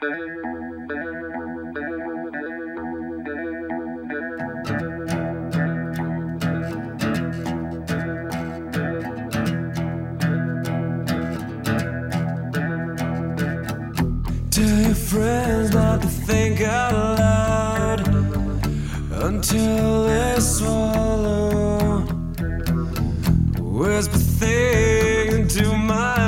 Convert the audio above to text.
friends not to think out loud until they swallow. Whisper things into my